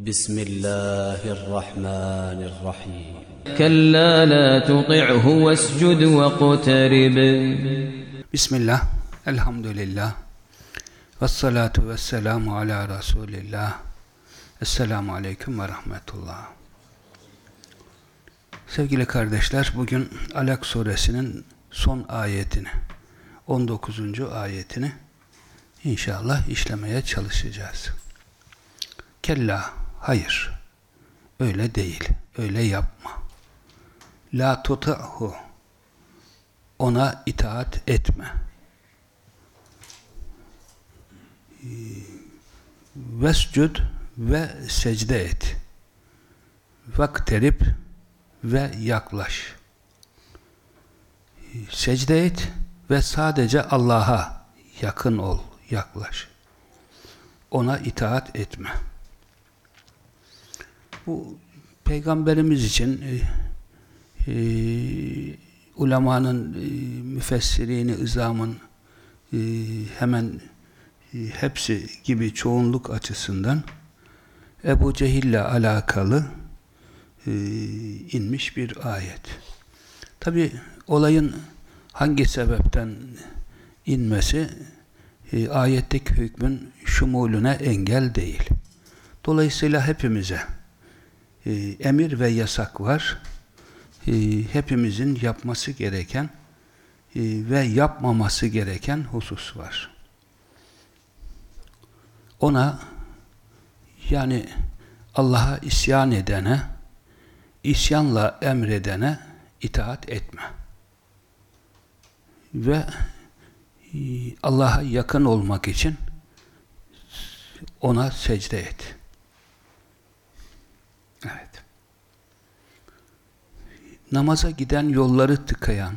Bismillahirrahmanirrahim. كلا لا تطعه واسجد واقترب Bismillah, elhamdülillah, ve salatu ve selamu ala Resulillah, Esselamu Aleyküm ve Rahmetullah. Sevgili kardeşler, bugün Alak suresinin son ayetini, 19. ayetini inşallah işlemeye çalışacağız. Kella, hayır, öyle değil, öyle yapma. La tuta'hu, ona itaat etme. Vescud ve secde et. Vakterip ve yaklaş. Secde et ve sadece Allah'a yakın ol, yaklaş. Ona itaat etme. Bu Peygamberimiz için e, e, ulemanın, e, müfessirini, ızamın e, hemen e, hepsi gibi çoğunluk açısından Ebu Cehil'le alakalı e, inmiş bir ayet. Tabi olayın hangi sebepten inmesi e, ayetteki hükmün şumulüne engel değil. Dolayısıyla hepimize e, emir ve yasak var. E, hepimizin yapması gereken e, ve yapmaması gereken husus var. Ona yani Allah'a isyan edene, isyanla emredene itaat etme. Ve e, Allah'a yakın olmak için ona secde et. Namaza giden yolları tıkayan,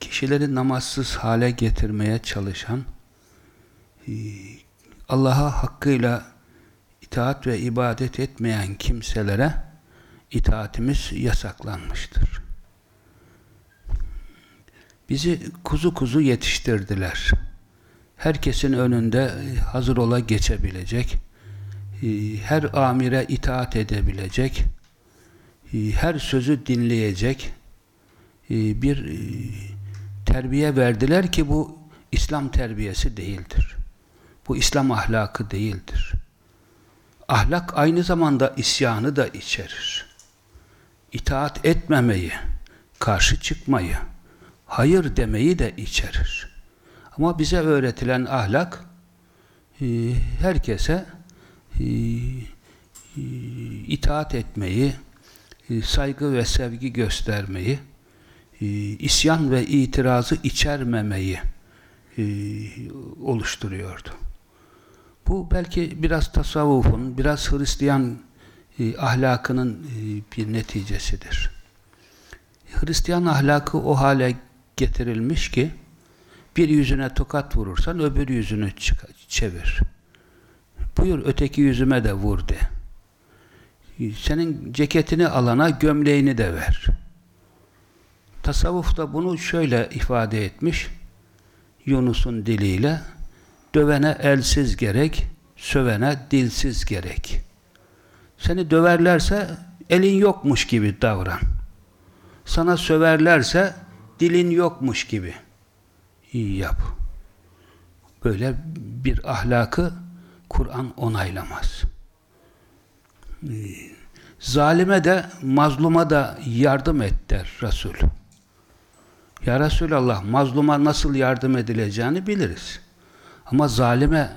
kişileri namazsız hale getirmeye çalışan, e, Allah'a hakkıyla itaat ve ibadet etmeyen kimselere itaatimiz yasaklanmıştır. Bizi kuzu kuzu yetiştirdiler. Herkesin önünde hazır ola geçebilecek, e, her amire itaat edebilecek, her sözü dinleyecek e, bir terbiye verdiler ki bu İslam terbiyesi değildir. Bu İslam ahlakı değildir. Ahlak aynı zamanda isyanı da içerir. İtaat etmemeyi, karşı çıkmayı, hayır demeyi de içerir. Ama bize öğretilen ahlak herkese itaat etmeyi, saygı ve sevgi göstermeyi, isyan ve itirazı içermemeyi oluşturuyordu. Bu belki biraz tasavvufun, biraz Hristiyan ahlakının bir neticesidir. Hristiyan ahlakı o hale getirilmiş ki bir yüzüne tokat vurursan öbür yüzünü çevir. Buyur öteki yüzüme de vur de. Senin ceketini alana gömleğini de ver. Tasavvuf da bunu şöyle ifade etmiş. Yunus'un diliyle dövene elsiz gerek, sövene dilsiz gerek. Seni döverlerse elin yokmuş gibi davran. Sana söverlerse dilin yokmuş gibi iyi yap. Böyle bir ahlakı Kur'an onaylamaz. Zalime de mazluma da yardım et der Resul. Ya Resulallah mazluma nasıl yardım edileceğini biliriz. Ama zalime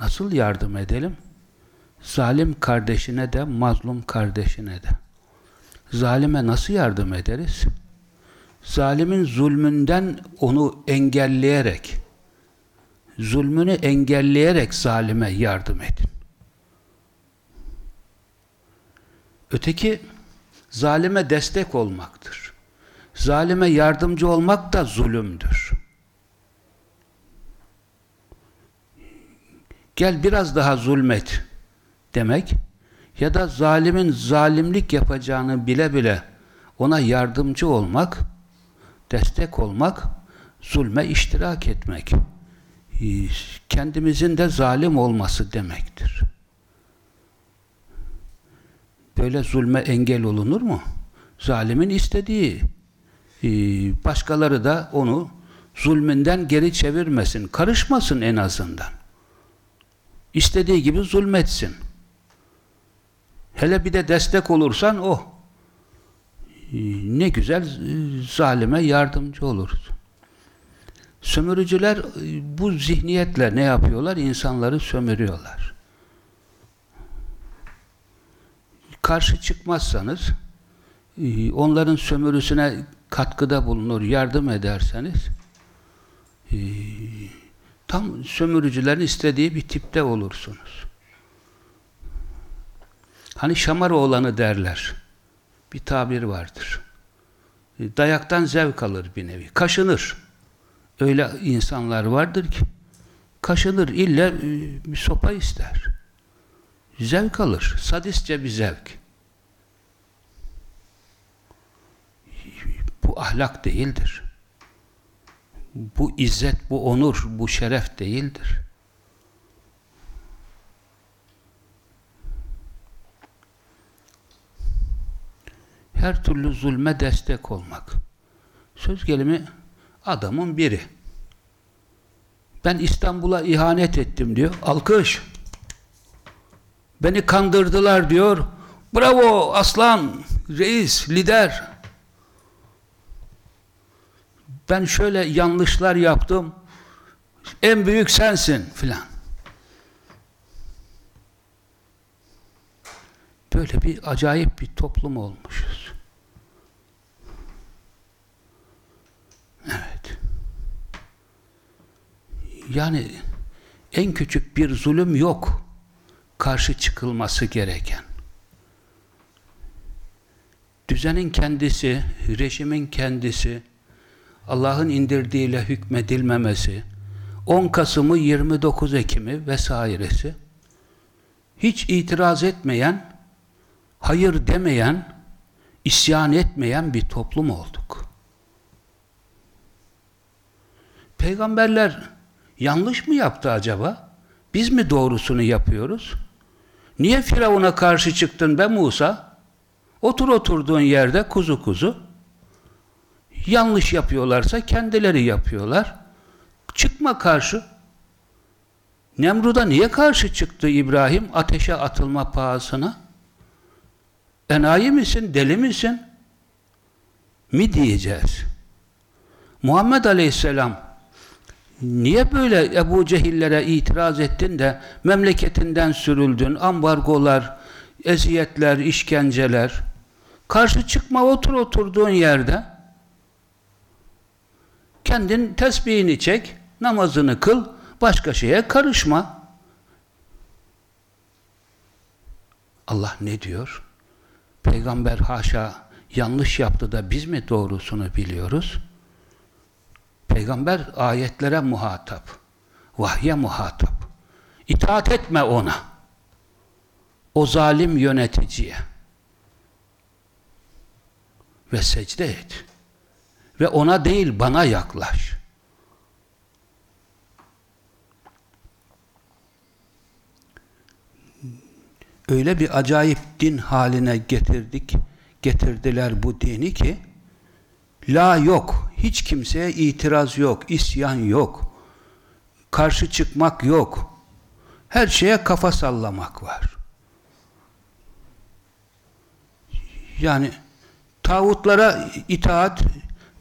nasıl yardım edelim? Zalim kardeşine de, mazlum kardeşine de. Zalime nasıl yardım ederiz? Zalimin zulmünden onu engelleyerek, zulmünü engelleyerek zalime yardım edin. Öteki zalime destek olmaktır. Zalime yardımcı olmak da zulümdür. Gel biraz daha zulmet demek ya da zalimin zalimlik yapacağını bile bile ona yardımcı olmak, destek olmak, zulme iştirak etmek. Kendimizin de zalim olması demektir. Böyle zulme engel olunur mu? Zalimin istediği. Ee, başkaları da onu zulmünden geri çevirmesin. Karışmasın en azından. İstediği gibi zulmetsin. Hele bir de destek olursan o. Ee, ne güzel e, zalime yardımcı oluruz. Sömürücüler e, bu zihniyetle ne yapıyorlar? İnsanları sömürüyorlar. Karşı çıkmazsanız e, onların sömürüsüne katkıda bulunur, yardım ederseniz tam sömürücülerin istediği bir tipte olursunuz. Hani şamar oğlanı derler. Bir tabir vardır. Dayaktan zevk alır bir nevi. Kaşınır. Öyle insanlar vardır ki kaşınır. ille bir sopa ister. Zevk alır. Sadistçe bir zevk. Bu ahlak değildir. Bu izzet, bu onur, bu şeref değildir. Her türlü zulme destek olmak. Söz gelimi adamın biri. Ben İstanbul'a ihanet ettim diyor. Alkış. Beni kandırdılar diyor. Bravo aslan, reis, lider. Ben şöyle yanlışlar yaptım. En büyük sensin filan. Böyle bir acayip bir toplum olmuşuz. Evet. Yani en küçük bir zulüm yok. Karşı çıkılması gereken. Düzenin kendisi, rejimin kendisi, Allah'ın indirdiğiyle hükmedilmemesi, 10 Kasım'ı 29 Ekim'i vesairesi, hiç itiraz etmeyen, hayır demeyen, isyan etmeyen bir toplum olduk. Peygamberler yanlış mı yaptı acaba? Biz mi doğrusunu yapıyoruz? Niye Firavun'a karşı çıktın be Musa? Otur oturduğun yerde kuzu kuzu. Yanlış yapıyorlarsa kendileri yapıyorlar. Çıkma karşı. Nemrud'a niye karşı çıktı İbrahim ateşe atılma pahasına? Enayi misin, deli misin? Mi diyeceğiz? Muhammed Aleyhisselam niye böyle Ebu Cehillere itiraz ettin de memleketinden sürüldün, ambargolar, eziyetler, işkenceler, karşı çıkma otur oturduğun yerde kendin tesbihini çek, namazını kıl, başka şeye karışma. Allah ne diyor? Peygamber haşa yanlış yaptı da biz mi doğrusunu biliyoruz? Peygamber ayetlere muhatap, vahye muhatap. İtaat etme ona. O zalim yöneticiye. Ve secde et. Ve ona değil bana yaklaş. Öyle bir acayip din haline getirdik, getirdiler bu dini ki la yok, hiç kimseye itiraz yok, isyan yok, karşı çıkmak yok, her şeye kafa sallamak var. Yani tağutlara itaat,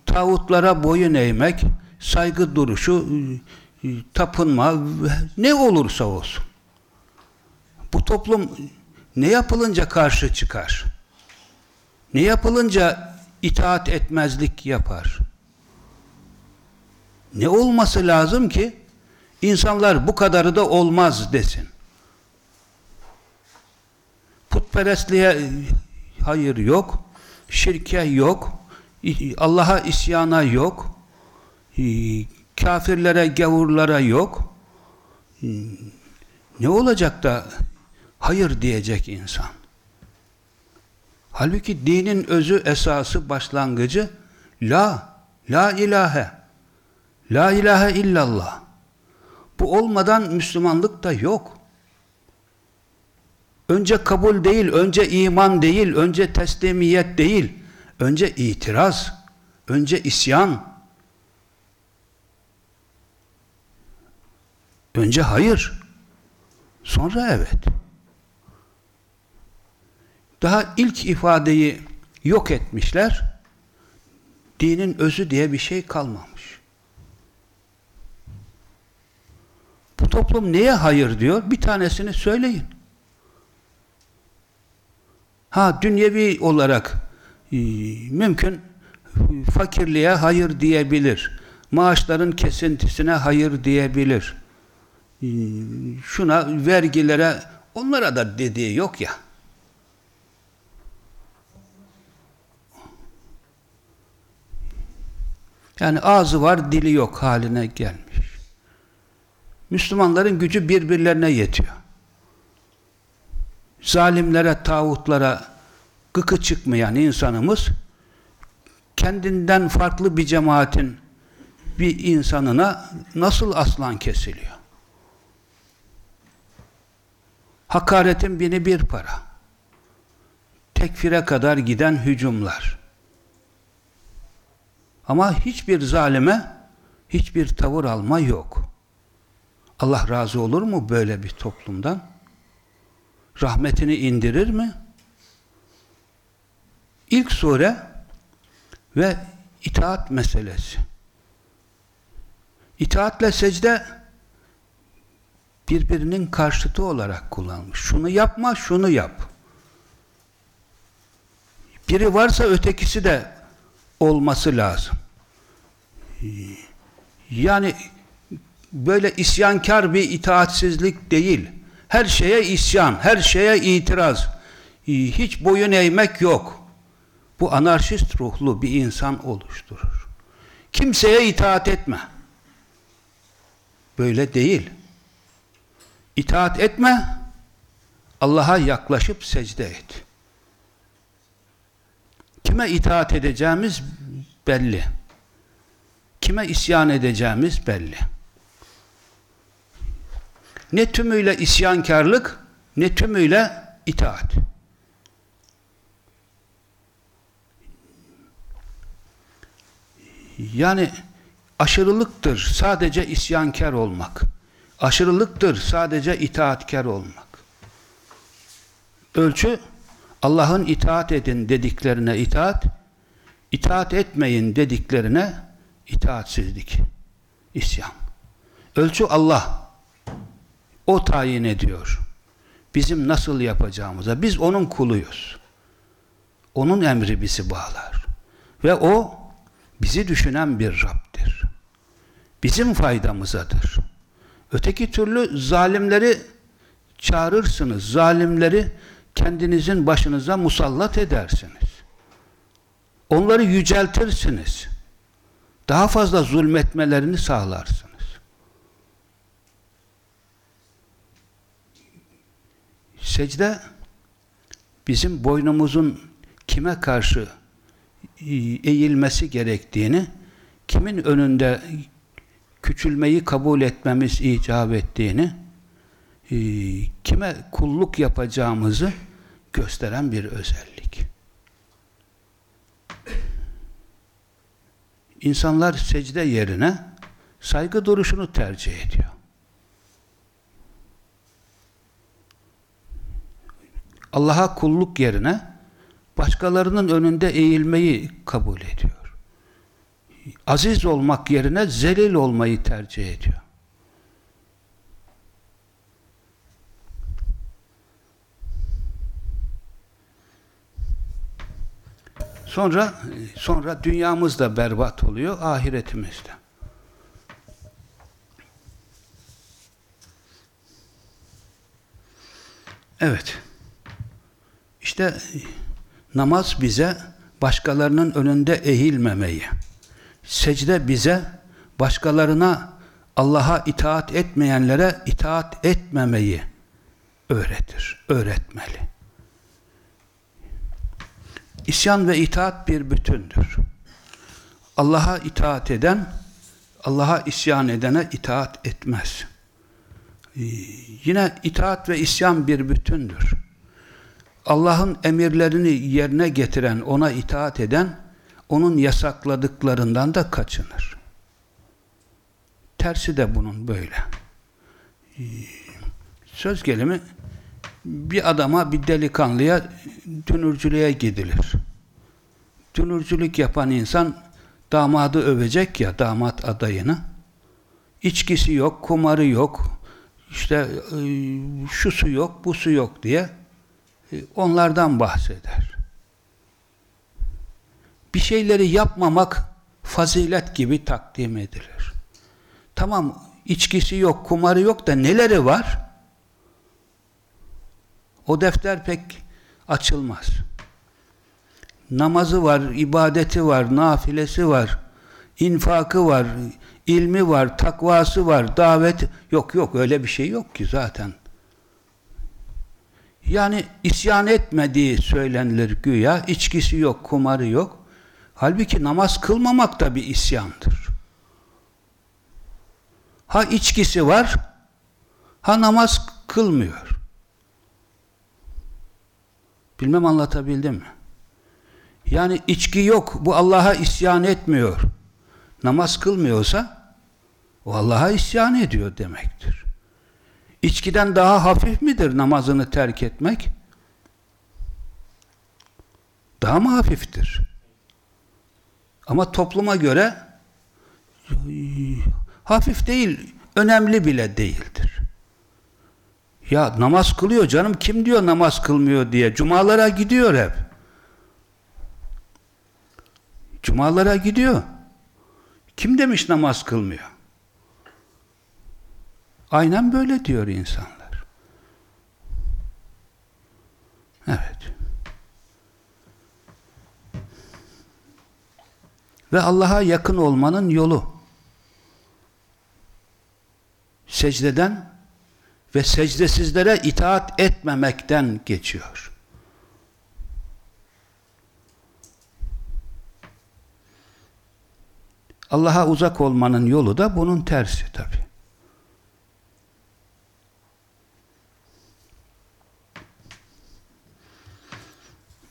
tağutlara boyun eğmek, saygı duruşu, tapınma, ne olursa olsun. Bu toplum ne yapılınca karşı çıkar? Ne yapılınca itaat etmezlik yapar? Ne olması lazım ki insanlar bu kadarı da olmaz desin. Putperestliğe hayır yok, şirke yok, Allah'a isyana yok, kafirlere, gavurlara yok. Ne olacak da hayır diyecek insan? Halbuki dinin özü, esası, başlangıcı la, la ilahe, la ilahe illallah. Bu olmadan Müslümanlık da yok. Önce kabul değil, önce iman değil, önce teslimiyet değil, önce itiraz, önce isyan, önce hayır, sonra evet. Daha ilk ifadeyi yok etmişler, dinin özü diye bir şey kalmamış. Bu toplum neye hayır diyor? Bir tanesini söyleyin. Ha dünyevi olarak e, mümkün fakirliğe hayır diyebilir. Maaşların kesintisine hayır diyebilir. E, şuna vergilere onlara da dediği yok ya. Yani ağzı var, dili yok haline gelmiş. Müslümanların gücü birbirlerine yetiyor. Zalimlere, tağutlara gıkı çıkmayan insanımız kendinden farklı bir cemaatin bir insanına nasıl aslan kesiliyor? Hakaretin bini bir para. Tekfire kadar giden hücumlar. Ama hiçbir zalime hiçbir tavır alma yok. Allah razı olur mu böyle bir toplumdan? Rahmetini indirir mi? İlk sure ve itaat meselesi. İtaatle secde birbirinin karşıtı olarak kullanmış. Şunu yapma, şunu yap. Biri varsa ötekisi de olması lazım. Yani böyle isyankar bir itaatsizlik değil. Her şeye isyan, her şeye itiraz. Hiç boyun eğmek yok. Bu anarşist ruhlu bir insan oluşturur. Kimseye itaat etme. Böyle değil. İtaat etme, Allah'a yaklaşıp secde et. Kime itaat edeceğimiz belli. Kime isyan edeceğimiz belli. Ne tümüyle isyankarlık, ne tümüyle itaat. Yani aşırılıktır sadece isyankar olmak. Aşırılıktır sadece itaatkar olmak. Ölçü Allah'ın itaat edin dediklerine itaat, itaat etmeyin dediklerine itaatsizlik, isyan. Ölçü Allah. O tayin ediyor. Bizim nasıl yapacağımıza. Biz onun kuluyuz. Onun emri bizi bağlar. Ve o bizi düşünen bir Rab'dir. Bizim faydamızadır. Öteki türlü zalimleri çağırırsınız. Zalimleri kendinizin başınıza musallat edersiniz. Onları yüceltirsiniz. Daha fazla zulmetmelerini sağlarsınız. Secde bizim boynumuzun kime karşı eğilmesi gerektiğini, kimin önünde küçülmeyi kabul etmemiz icap ettiğini, kime kulluk yapacağımızı gösteren bir özellik. İnsanlar secde yerine saygı duruşunu tercih ediyor. Allah'a kulluk yerine başkalarının önünde eğilmeyi kabul ediyor. Aziz olmak yerine zelil olmayı tercih ediyor. Sonra sonra dünyamız da berbat oluyor, ahiretimiz de. Evet. İşte Namaz bize başkalarının önünde eğilmemeyi, secde bize başkalarına Allah'a itaat etmeyenlere itaat etmemeyi öğretir, öğretmeli. İsyan ve itaat bir bütündür. Allah'a itaat eden, Allah'a isyan edene itaat etmez. Ee, yine itaat ve isyan bir bütündür. Allah'ın emirlerini yerine getiren, ona itaat eden, onun yasakladıklarından da kaçınır. Tersi de bunun böyle. Söz gelimi, bir adama, bir delikanlıya dünürcülüğe gidilir. Dünürcülük yapan insan damadı övecek ya, damat adayını. İçkisi yok, kumarı yok, işte e, şusu yok, busu yok diye onlardan bahseder. Bir şeyleri yapmamak fazilet gibi takdim edilir. Tamam, içkisi yok, kumarı yok da neleri var? O defter pek açılmaz. Namazı var, ibadeti var, nafilesi var, infakı var, ilmi var, takvası var, davet yok yok öyle bir şey yok ki zaten. Yani isyan etmediği söylenilir güya, içkisi yok, kumarı yok. Halbuki namaz kılmamak da bir isyandır. Ha içkisi var, ha namaz kılmıyor. Bilmem anlatabildim mi? Yani içki yok, bu Allah'a isyan etmiyor. Namaz kılmıyorsa, o Allah'a isyan ediyor demektir. İçkiden daha hafif midir namazını terk etmek? Daha mı hafiftir? Ama topluma göre hafif değil, önemli bile değildir. Ya namaz kılıyor canım, kim diyor namaz kılmıyor diye. Cumalara gidiyor hep. Cumalara gidiyor. Kim demiş namaz kılmıyor? Aynen böyle diyor insanlar. Evet. Ve Allah'a yakın olmanın yolu secdeden ve secdesizlere itaat etmemekten geçiyor. Allah'a uzak olmanın yolu da bunun tersi tabi.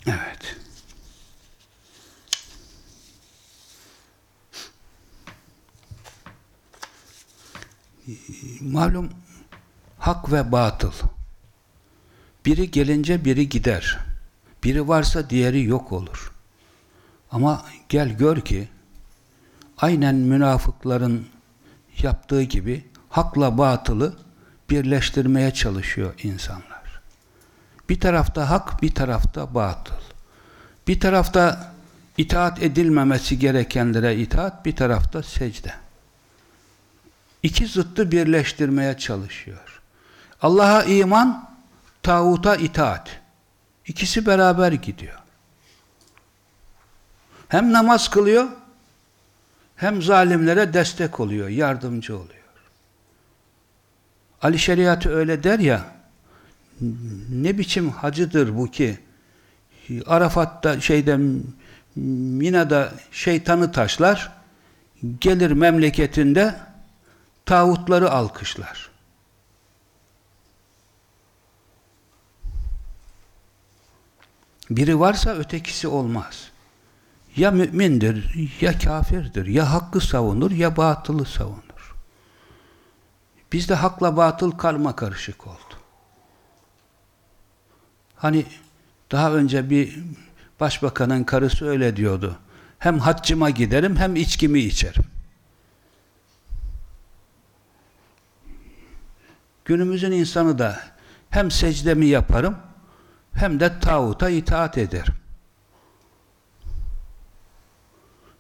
Evet. Malum hak ve batıl. Biri gelince biri gider. Biri varsa diğeri yok olur. Ama gel gör ki aynen münafıkların yaptığı gibi hakla batılı birleştirmeye çalışıyor insanlar. Bir tarafta hak, bir tarafta batıl. Bir tarafta itaat edilmemesi gerekenlere itaat, bir tarafta secde. İki zıttı birleştirmeye çalışıyor. Allah'a iman, tağuta itaat. İkisi beraber gidiyor. Hem namaz kılıyor, hem zalimlere destek oluyor, yardımcı oluyor. Ali Şeriatı öyle der ya, ne biçim hacıdır bu ki, Arafat'ta, şeyde, Mina'da şeytanı taşlar, gelir memleketinde tağutları alkışlar. Biri varsa ötekisi olmaz. Ya mümindir, ya kafirdir, ya hakkı savunur, ya batılı savunur. Bizde hakla batıl karma karışık oldu. Hani daha önce bir başbakanın karısı öyle diyordu. Hem haccıma giderim hem içkimi içerim. Günümüzün insanı da hem secdemi yaparım hem de tağuta itaat ederim.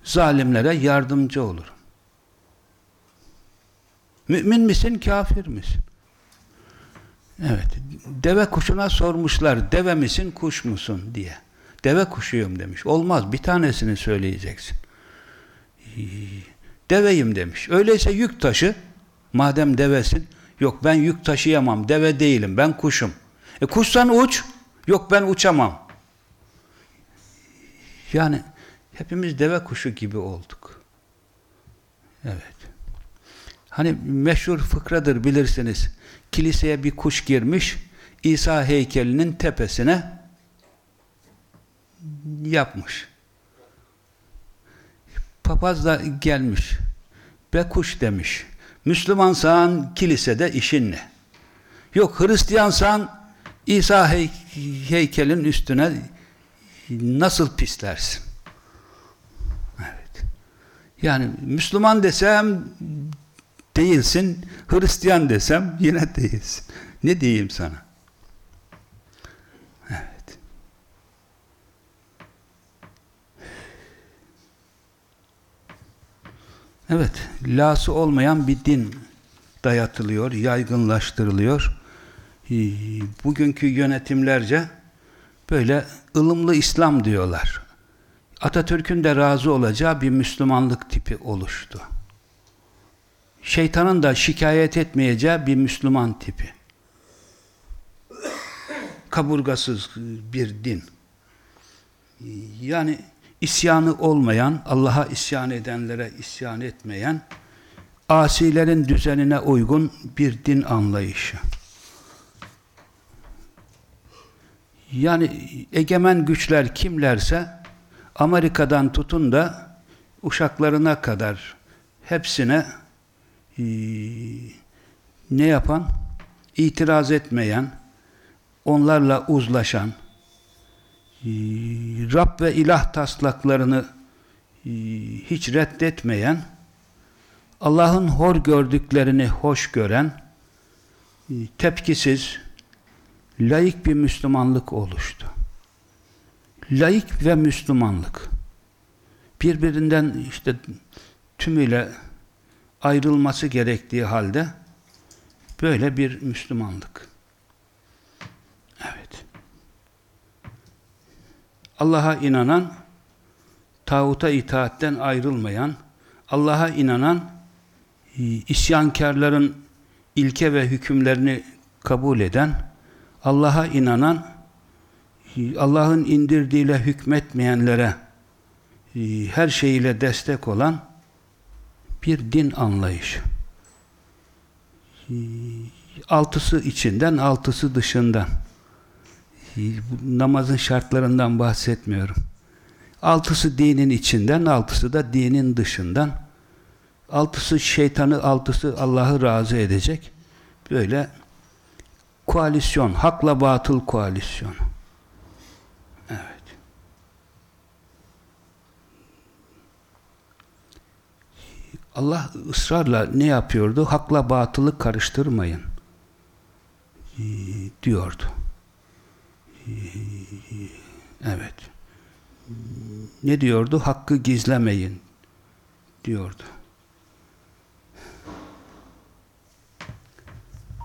Zalimlere yardımcı olurum. Mümin misin, kafir misin? Evet. Deve kuşuna sormuşlar, deve misin, kuş musun diye. Deve kuşuyum demiş. Olmaz. Bir tanesini söyleyeceksin. Deveyim demiş. Öyleyse yük taşı. Madem devesin. Yok ben yük taşıyamam. Deve değilim. Ben kuşum. E kuşsan uç. Yok ben uçamam. Yani hepimiz deve kuşu gibi olduk. Evet. Hani meşhur fıkradır bilirsiniz. Kiliseye bir kuş girmiş. İsa heykelinin tepesine yapmış. Papaz da gelmiş. Be kuş demiş. Müslümansan kilisede işin ne? Yok Hristiyansan İsa hey heykelin üstüne nasıl pislersin? Evet. Yani Müslüman desem değilsin, Hristiyan desem yine değilsin. Ne diyeyim sana? Evet, lası olmayan bir din dayatılıyor, yaygınlaştırılıyor. Bugünkü yönetimlerce böyle ılımlı İslam diyorlar. Atatürk'ün de razı olacağı bir Müslümanlık tipi oluştu. Şeytanın da şikayet etmeyeceği bir Müslüman tipi. Kaburgasız bir din. Yani isyanı olmayan, Allah'a isyan edenlere isyan etmeyen, asilerin düzenine uygun bir din anlayışı. Yani egemen güçler kimlerse Amerika'dan tutun da uşaklarına kadar hepsine e, ne yapan? İtiraz etmeyen, onlarla uzlaşan, Rab ve ilah taslaklarını e, hiç reddetmeyen, Allah'ın hor gördüklerini hoş gören, e, tepkisiz, laik bir Müslümanlık oluştu. Laik ve Müslümanlık birbirinden işte tümüyle ayrılması gerektiği halde böyle bir Müslümanlık. Evet. Allah'a inanan, tağuta itaatten ayrılmayan, Allah'a inanan, isyankarların ilke ve hükümlerini kabul eden, Allah'a inanan, Allah'ın indirdiğiyle hükmetmeyenlere her şeyiyle destek olan bir din anlayışı. Altısı içinden, altısı dışından. Namazın şartlarından bahsetmiyorum. Altısı dinin içinden, altısı da dinin dışından. Altısı şeytanı, altısı Allah'ı razı edecek. Böyle koalisyon, hakla batıl koalisyonu. Evet. Allah ısrarla ne yapıyordu? Hakla batılı karıştırmayın diyordu. Evet. Ne diyordu? Hakkı gizlemeyin diyordu.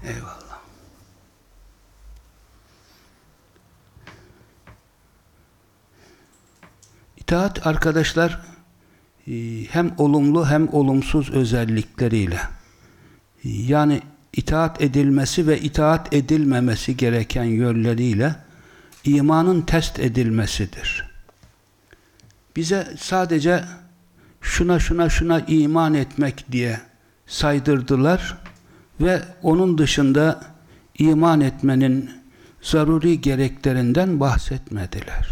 Eyvallah. İtaat arkadaşlar e, hem olumlu hem olumsuz özellikleriyle yani itaat edilmesi ve itaat edilmemesi gereken yönleriyle imanın test edilmesidir. Bize sadece şuna şuna şuna iman etmek diye saydırdılar ve onun dışında iman etmenin zaruri gereklerinden bahsetmediler.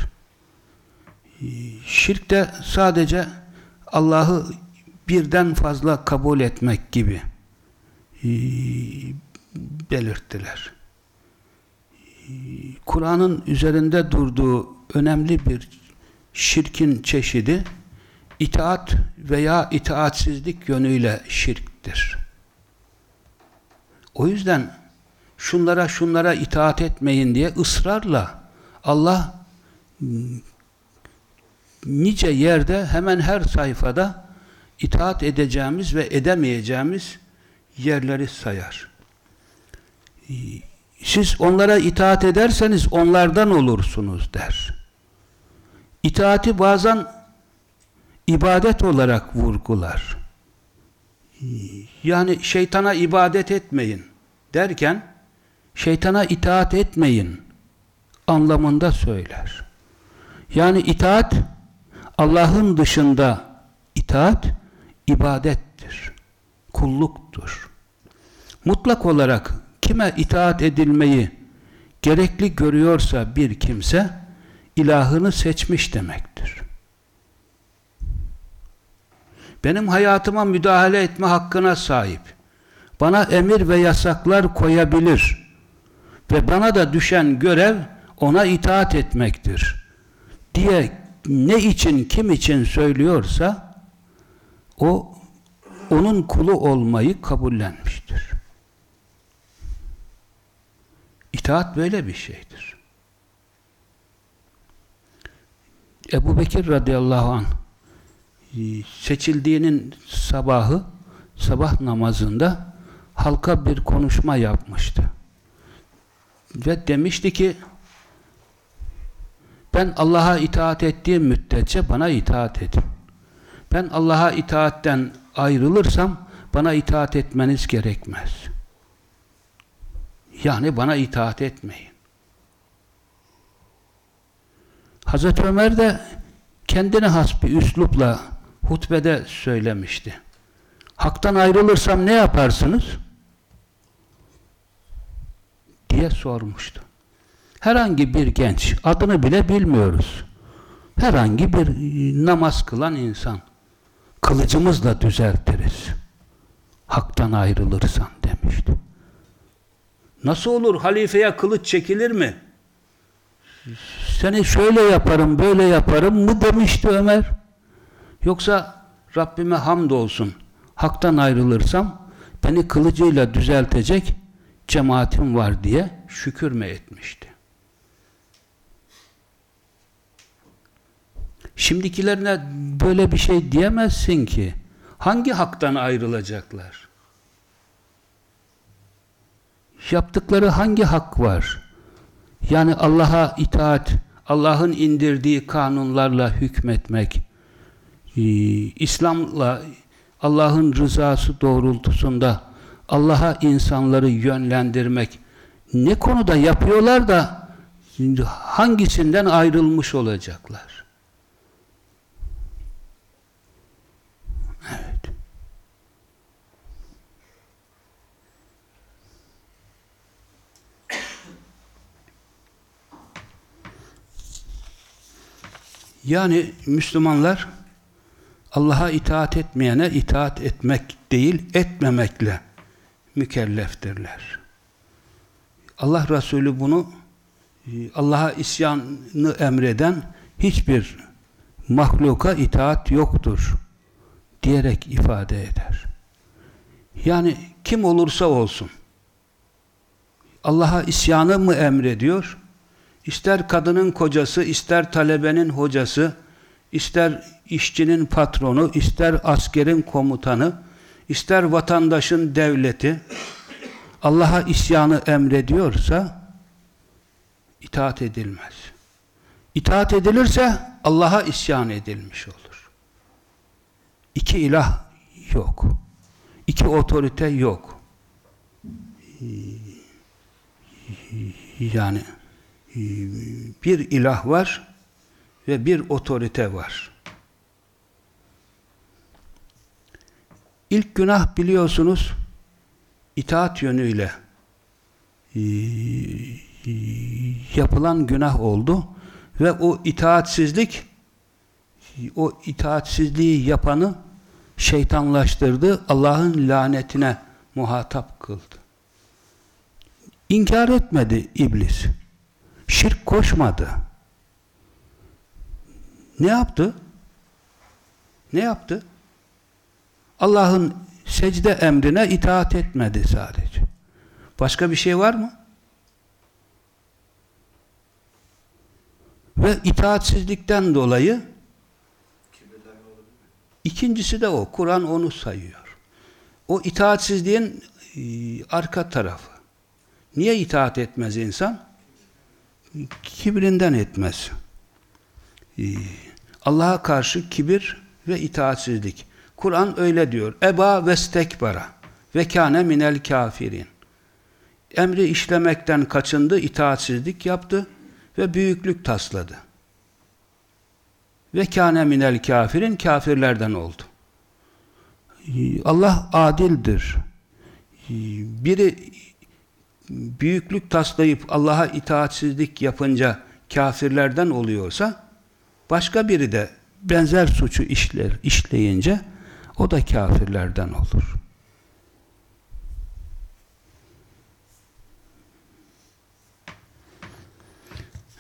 Şirk de sadece Allah'ı birden fazla kabul etmek gibi belirttiler. Kur'an'ın üzerinde durduğu önemli bir şirkin çeşidi itaat veya itaatsizlik yönüyle şirktir. O yüzden şunlara şunlara itaat etmeyin diye ısrarla Allah nice yerde hemen her sayfada itaat edeceğimiz ve edemeyeceğimiz yerleri sayar. Siz onlara itaat ederseniz onlardan olursunuz der. itaati bazen ibadet olarak vurgular. Yani şeytana ibadet etmeyin derken şeytana itaat etmeyin anlamında söyler. Yani itaat Allah'ın dışında itaat ibadettir. Kulluktur. Mutlak olarak kime itaat edilmeyi gerekli görüyorsa bir kimse ilahını seçmiş demektir. Benim hayatıma müdahale etme hakkına sahip. Bana emir ve yasaklar koyabilir. Ve bana da düşen görev ona itaat etmektir. Diye ne için kim için söylüyorsa o onun kulu olmayı kabullenmiştir. İtaat böyle bir şeydir. Ebu Bekir radıyallahu anh e, seçildiğinin sabahı sabah namazında halka bir konuşma yapmıştı. Ve demişti ki ben Allah'a itaat ettiğim müddetçe bana itaat edin. Ben Allah'a itaatten ayrılırsam bana itaat etmeniz gerekmez. Yani bana itaat etmeyin. Hazreti Ömer de kendine has bir üslupla hutbede söylemişti. Haktan ayrılırsam ne yaparsınız? diye sormuştu. Herhangi bir genç, adını bile bilmiyoruz. Herhangi bir namaz kılan insan. Kılıcımızla düzeltiriz. Haktan ayrılırsan demişti. Nasıl olur? Halifeye kılıç çekilir mi? Seni şöyle yaparım, böyle yaparım mı demişti Ömer. Yoksa Rabbime hamdolsun. Haktan ayrılırsam beni kılıcıyla düzeltecek cemaatim var diye şükür mü etmişti. Şimdikilerine böyle bir şey diyemezsin ki. Hangi haktan ayrılacaklar? Yaptıkları hangi hak var? Yani Allah'a itaat, Allah'ın indirdiği kanunlarla hükmetmek, e, İslam'la Allah'ın rızası doğrultusunda Allah'a insanları yönlendirmek ne konuda yapıyorlar da hangisinden ayrılmış olacaklar? Evet. Yani Müslümanlar Allah'a itaat etmeyene itaat etmek değil, etmemekle mükelleftirler. Allah Resulü bunu Allah'a isyanı emreden hiçbir mahluka itaat yoktur diyerek ifade eder. Yani kim olursa olsun Allah'a isyanı mı emrediyor? İster kadının kocası, ister talebenin hocası, ister işçinin patronu, ister askerin komutanı, ister vatandaşın devleti Allah'a isyanı emrediyorsa itaat edilmez. İtaat edilirse Allah'a isyan edilmiş olur. İki ilah yok. İki otorite yok. Yani bir ilah var ve bir otorite var. İlk günah biliyorsunuz itaat yönüyle e, yapılan günah oldu ve o itaatsizlik o itaatsizliği yapanı şeytanlaştırdı, Allah'ın lanetine muhatap kıldı. İnkar etmedi iblis. Şirk koşmadı. Ne yaptı? Ne yaptı? Allah'ın secde emrine itaat etmedi sadece. Başka bir şey var mı? Ve itaatsizlikten dolayı ikincisi de o. Kur'an onu sayıyor. O itaatsizliğin e, arka tarafı. Niye itaat etmez insan? Kibrinden etmez. Ee, Allah'a karşı kibir ve itaatsizlik. Kur'an öyle diyor. Eba ve stekbara ve kâne minel kafirin. Emri işlemekten kaçındı, itaatsizlik yaptı ve büyüklük tasladı. Ve kâne minel kafirin kafirlerden oldu. Ee, Allah adildir. Ee, biri büyüklük taslayıp Allah'a itaatsizlik yapınca kafirlerden oluyorsa başka biri de benzer suçu işler, işleyince o da kafirlerden olur.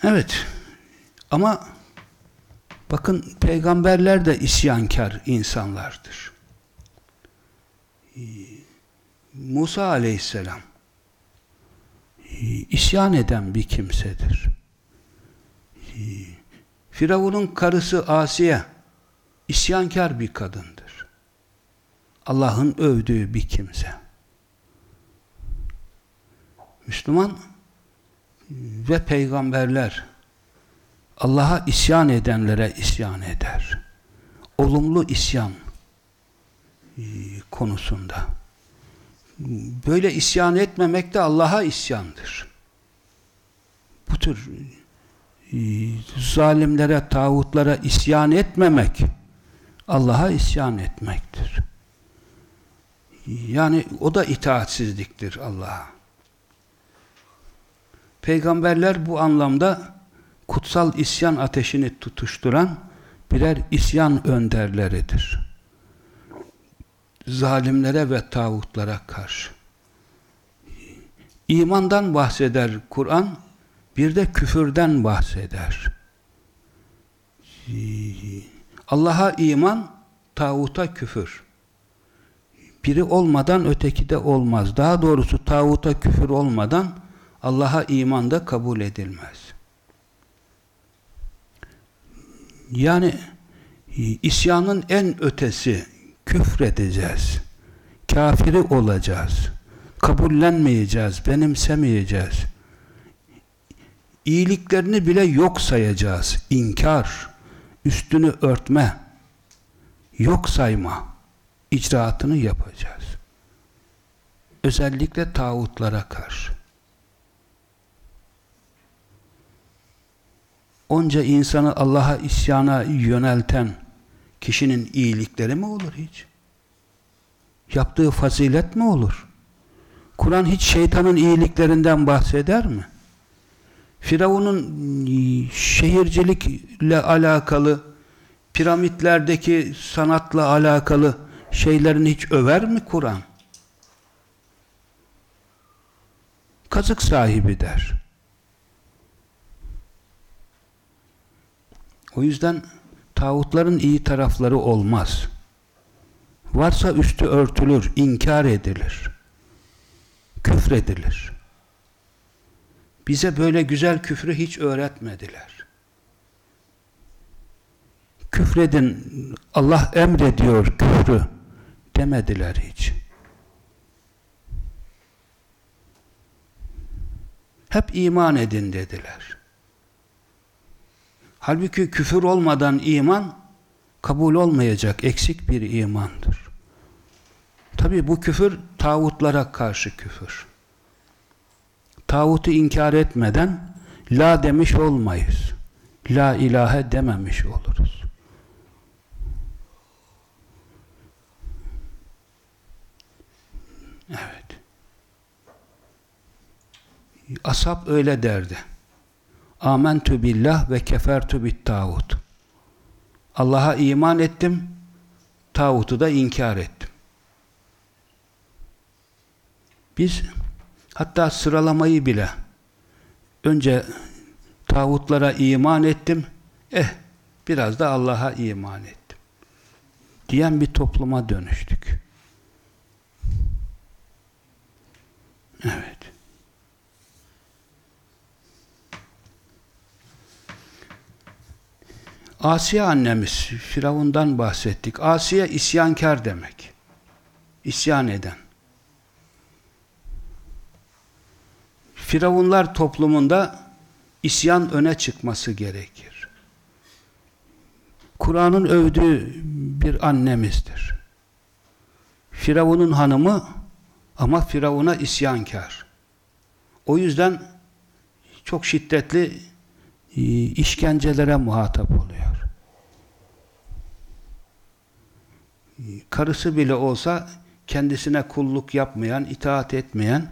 Evet. Ama bakın peygamberler de isyankar insanlardır. Musa aleyhisselam isyan eden bir kimsedir. Firavun'un karısı Asiye isyankar bir kadındır. Allah'ın övdüğü bir kimse. Müslüman ve peygamberler Allah'a isyan edenlere isyan eder. Olumlu isyan konusunda. Böyle isyan etmemek de Allah'a isyandır. Bu tür zalimlere, tağutlara isyan etmemek Allah'a isyan etmektir. Yani o da itaatsizliktir Allah'a. Peygamberler bu anlamda kutsal isyan ateşini tutuşturan birer isyan önderleridir. Zalimlere ve tağutlara karşı. İmandan bahseder Kur'an, bir de küfürden bahseder. Allah'a iman, tağuta küfür. Biri olmadan öteki de olmaz. Daha doğrusu tağuta küfür olmadan Allah'a iman da kabul edilmez. Yani isyanın en ötesi küfredeceğiz. Kafiri olacağız. Kabullenmeyeceğiz, benimsemeyeceğiz. İyiliklerini bile yok sayacağız. İnkar, üstünü örtme, yok sayma icraatını yapacağız. Özellikle tağutlara karşı. Onca insanı Allah'a isyana yönelten kişinin iyilikleri mi olur hiç? Yaptığı fazilet mi olur? Kur'an hiç şeytanın iyiliklerinden bahseder mi? Firavun'un şehircilikle alakalı, piramitlerdeki sanatla alakalı şeylerini hiç över mi Kur'an? Kazık sahibi der. O yüzden tağutların iyi tarafları olmaz. Varsa üstü örtülür, inkar edilir. Küfredilir. Bize böyle güzel küfrü hiç öğretmediler. Küfredin, Allah emrediyor küfrü demediler hiç. Hep iman edin dediler. Halbuki küfür olmadan iman kabul olmayacak eksik bir imandır. Tabi bu küfür tağutlara karşı küfür. Tağutu inkar etmeden la demiş olmayız. La ilahe dememiş oluruz. Evet. Asap öyle derdi. Amentu billah ve kefertu bit tağut. Allah'a iman ettim, tağutu da inkar ettim. Biz hatta sıralamayı bile önce tağutlara iman ettim, eh biraz da Allah'a iman ettim. Diyen bir topluma dönüştük. Evet. Asiye annemiz, Firavundan bahsettik. Asiye isyankar demek. İsyan eden. Firavunlar toplumunda isyan öne çıkması gerekir. Kur'an'ın övdüğü bir annemizdir. Firavun'un hanımı ama Firavun'a isyankar. O yüzden çok şiddetli işkencelere muhatap oluyor. E, Karısı bile olsa kendisine kulluk yapmayan, itaat etmeyen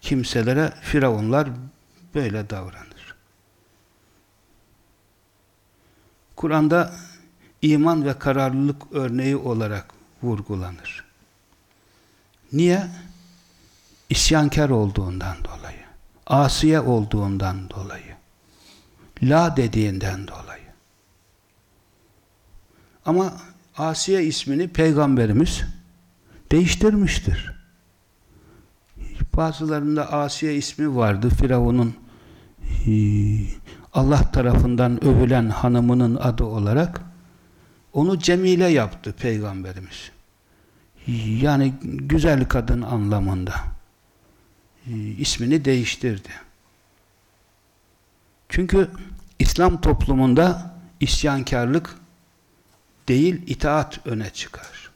kimselere Firavunlar böyle davranır. Kur'an'da iman ve kararlılık örneği olarak vurgulanır. Niye? İsyankar olduğundan dolayı. Asiye olduğundan dolayı. La dediğinden dolayı. Ama Asiye ismini Peygamberimiz değiştirmiştir. Bazılarında Asiye ismi vardı. Firavun'un Allah tarafından övülen hanımının adı olarak onu Cemile yaptı Peygamberimiz. Yani güzel kadın anlamında. ismini değiştirdi. Çünkü İslam toplumunda isyankarlık değil itaat öne çıkar.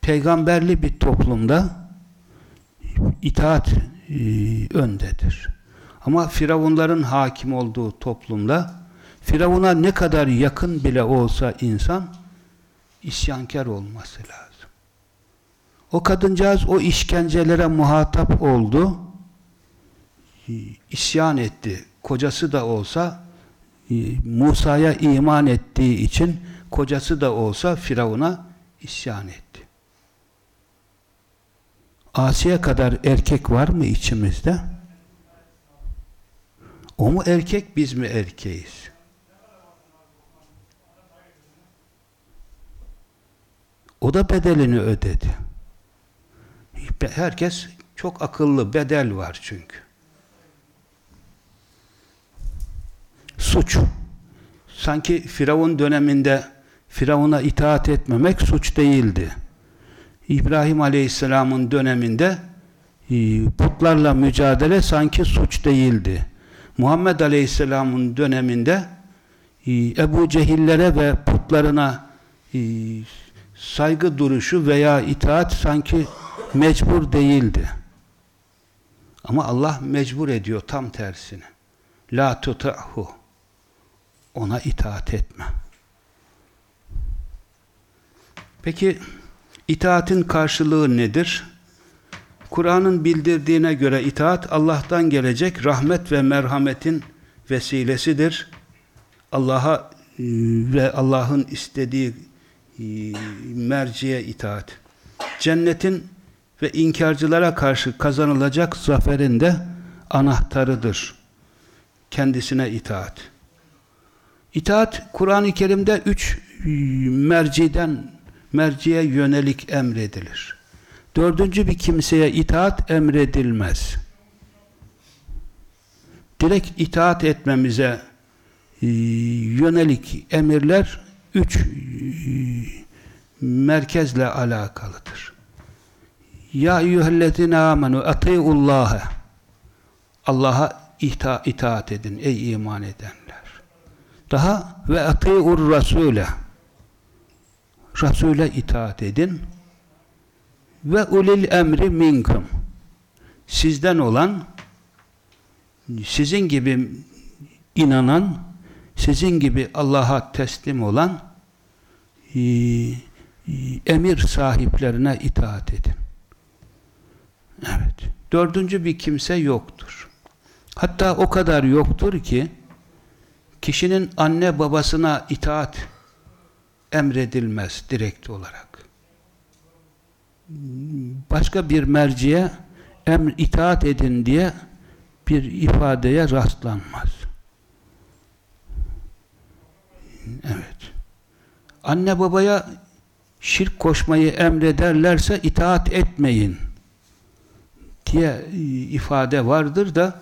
Peygamberli bir toplumda itaat e, öndedir. Ama firavunların hakim olduğu toplumda firavuna ne kadar yakın bile olsa insan isyankar olması lazım. O kadıncağız o işkencelere muhatap oldu. isyan etti. Kocası da olsa Musa'ya iman ettiği için kocası da olsa Firavun'a isyan etti. Asiye kadar erkek var mı içimizde? O mu erkek, biz mi erkeğiz? O da bedelini ödedi. Herkes çok akıllı, bedel var çünkü. Suç. Sanki Firavun döneminde Firavun'a itaat etmemek suç değildi. İbrahim Aleyhisselam'ın döneminde e, putlarla mücadele sanki suç değildi. Muhammed Aleyhisselam'ın döneminde e, Ebu Cehillere ve putlarına e, saygı duruşu veya itaat sanki mecbur değildi. Ama Allah mecbur ediyor tam tersine. La tuta'hu ona itaat etme. Peki itaatin karşılığı nedir? Kur'an'ın bildirdiğine göre itaat Allah'tan gelecek rahmet ve merhametin vesilesidir. Allah'a ve Allah'ın istediği merciye itaat. Cennetin ve inkarcılara karşı kazanılacak zaferin de anahtarıdır. Kendisine itaat. İtaat Kur'an-ı Kerim'de üç e, merciden merciye yönelik emredilir. Dördüncü bir kimseye itaat emredilmez. Direkt itaat etmemize e, yönelik emirler üç e, merkezle alakalıdır. Ya eyyühellezine amenu ati'ullâhe Allah'a ita itaat edin ey iman edenler. Daha ve ati'ur rasûle Rasûle itaat edin ve ulil emri minkum sizden olan sizin gibi inanan sizin gibi Allah'a teslim olan e, e, emir sahiplerine itaat edin. Evet. Dördüncü bir kimse yoktur. Hatta o kadar yoktur ki kişinin anne babasına itaat emredilmez direkt olarak. Başka bir merciye emr itaat edin diye bir ifadeye rastlanmaz. Evet. Anne babaya şirk koşmayı emrederlerse itaat etmeyin diye ifade vardır da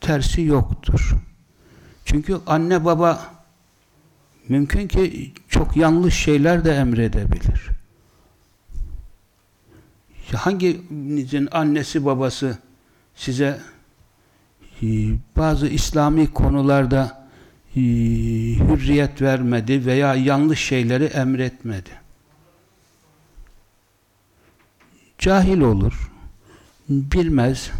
tersi yoktur. Çünkü anne baba mümkün ki çok yanlış şeyler de emredebilir. Hanginizin annesi babası size e, bazı İslami konularda hürriyet vermedi veya yanlış şeyleri emretmedi. Cahil olur, bilmez,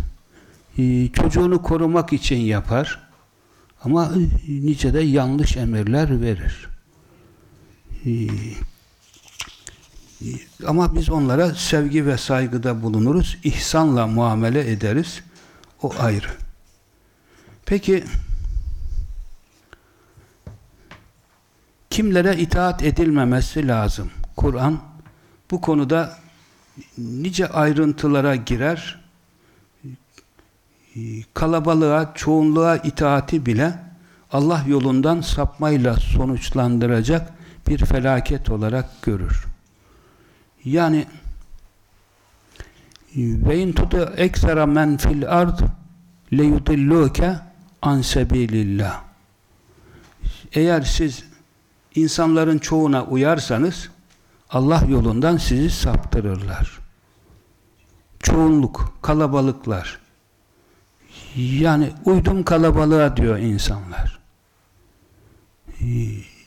e, çocuğunu korumak için yapar ama nice de yanlış emirler verir. Ama biz onlara sevgi ve saygıda bulunuruz, ihsanla muamele ederiz, o ayrı. Peki, kimlere itaat edilmemesi lazım? Kur'an bu konuda nice ayrıntılara girer. Kalabalığa, çoğunluğa itaati bile Allah yolundan sapmayla sonuçlandıracak bir felaket olarak görür. Yani ve in tutu eksera men fil ard le yudilluke an sebilillah. Eğer siz insanların çoğuna uyarsanız Allah yolundan sizi saptırırlar. Çoğunluk, kalabalıklar. Yani uydum kalabalığa diyor insanlar.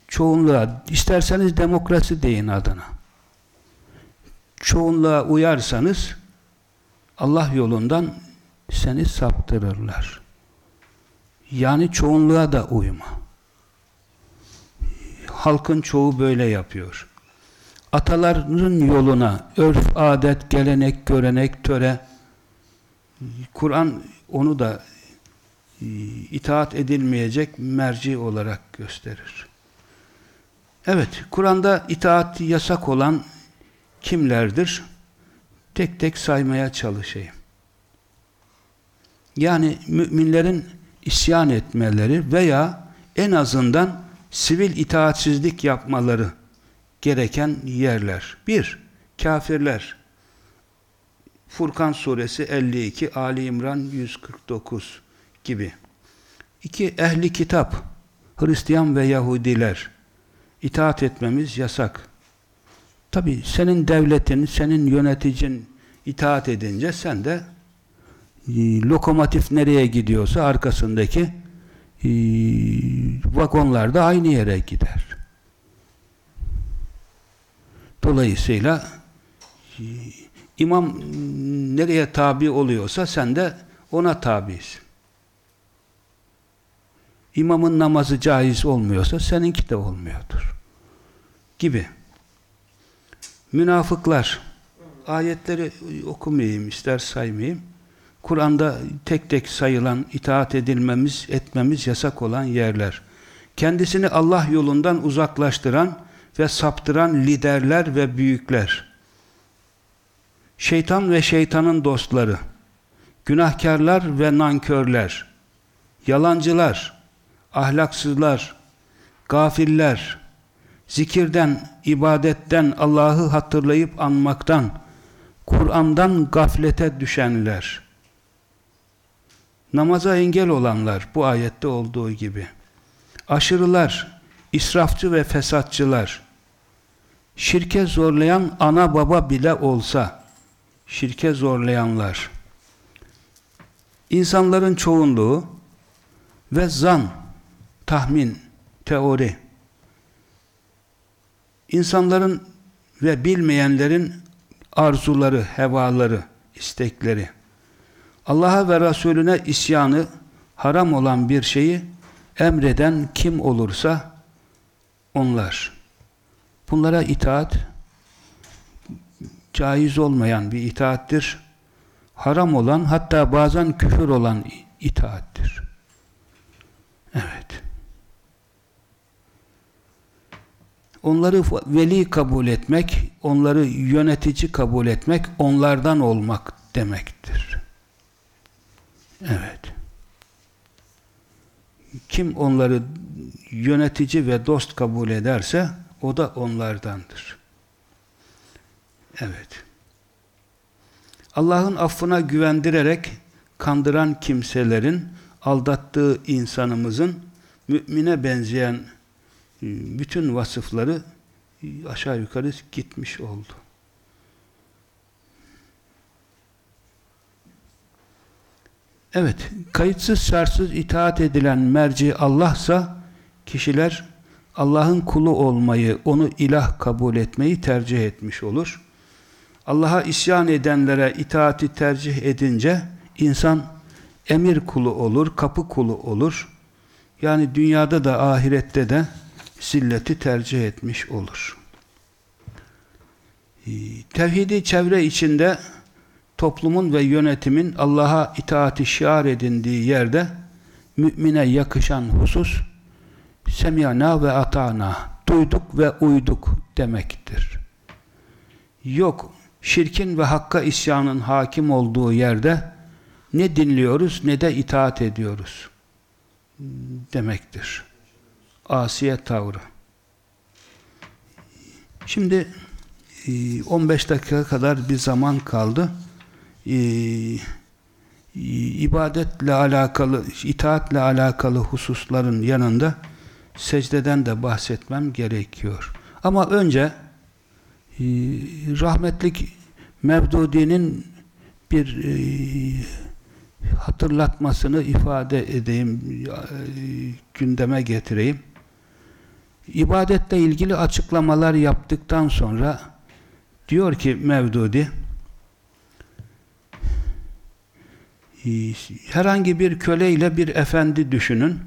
Çoğunluğa, isterseniz demokrasi deyin adına. Çoğunluğa uyarsanız Allah yolundan seni saptırırlar. Yani çoğunluğa da uyma. Halkın çoğu böyle yapıyor. Ataların yoluna, örf, adet, gelenek, görenek, töre, Kur'an onu da e, itaat edilmeyecek merci olarak gösterir. Evet, Kur'an'da itaat yasak olan kimlerdir? Tek tek saymaya çalışayım. Yani müminlerin isyan etmeleri veya en azından sivil itaatsizlik yapmaları gereken yerler. Bir, kafirler. Furkan suresi 52, Ali İmran 149 gibi. İki, ehli kitap, Hristiyan ve Yahudiler. İtaat etmemiz yasak. Tabi senin devletin, senin yöneticin itaat edince sen de e, lokomotif nereye gidiyorsa arkasındaki e, vagonlar da aynı yere gider. Dolayısıyla e, imam nereye tabi oluyorsa sen de ona tabisin. İmamın namazı caiz olmuyorsa seninki de olmuyordur. Gibi. Münafıklar ayetleri okumayayım, ister saymayayım. Kur'an'da tek tek sayılan, itaat edilmemiz, etmemiz yasak olan yerler. Kendisini Allah yolundan uzaklaştıran ve saptıran liderler ve büyükler. Şeytan ve şeytanın dostları. Günahkarlar ve nankörler. Yalancılar, ahlaksızlar, gafiller, zikirden, ibadetten, Allah'ı hatırlayıp anmaktan, Kur'an'dan gaflete düşenler, namaza engel olanlar, bu ayette olduğu gibi, aşırılar, israfçı ve fesatçılar, şirke zorlayan ana baba bile olsa, şirke zorlayanlar, insanların çoğunluğu ve zan, tahmin, teori, insanların ve bilmeyenlerin arzuları, hevaları, istekleri, Allah'a ve Resulüne isyanı, haram olan bir şeyi emreden kim olursa onlar. Bunlara itaat caiz olmayan bir itaattir. Haram olan hatta bazen küfür olan itaattir. Evet. Onları veli kabul etmek, onları yönetici kabul etmek, onlardan olmak demektir. Evet. Kim onları yönetici ve dost kabul ederse, o da onlardandır. Evet. Allah'ın affına güvendirerek kandıran kimselerin, aldattığı insanımızın mümine benzeyen e, bütün vasıfları aşağı yukarı gitmiş oldu. Evet, kayıtsız şartsız itaat edilen merci Allah'sa kişiler Allah'ın kulu olmayı, onu ilah kabul etmeyi tercih etmiş olur. Allah'a isyan edenlere itaati tercih edince insan emir kulu olur, kapı kulu olur. Yani dünyada da ahirette de zilleti tercih etmiş olur. Ee, tevhidi çevre içinde toplumun ve yönetimin Allah'a itaati şiar edindiği yerde mümine yakışan husus semiyana ve atana duyduk ve uyduk demektir. Yok şirkin ve hakka isyanın hakim olduğu yerde ne dinliyoruz ne de itaat ediyoruz demektir. Asiye tavrı. Şimdi 15 dakika kadar bir zaman kaldı. İbadetle alakalı, itaatle alakalı hususların yanında secdeden de bahsetmem gerekiyor. Ama önce rahmetlik Mevdudi'nin bir hatırlatmasını ifade edeyim, gündeme getireyim. İbadetle ilgili açıklamalar yaptıktan sonra diyor ki Mevdudi herhangi bir köle ile bir efendi düşünün.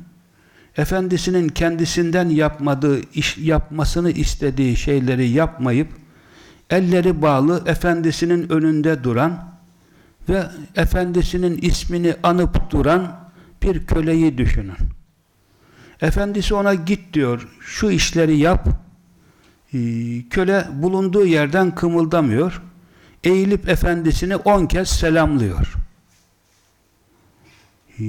Efendisinin kendisinden yapmadığı, iş, yapmasını istediği şeyleri yapmayıp elleri bağlı efendisinin önünde duran ve efendisinin ismini anıp duran bir köleyi düşünün. Efendisi ona git diyor, şu işleri yap. Ee, köle bulunduğu yerden kımıldamıyor. Eğilip efendisini on kez selamlıyor. Ee,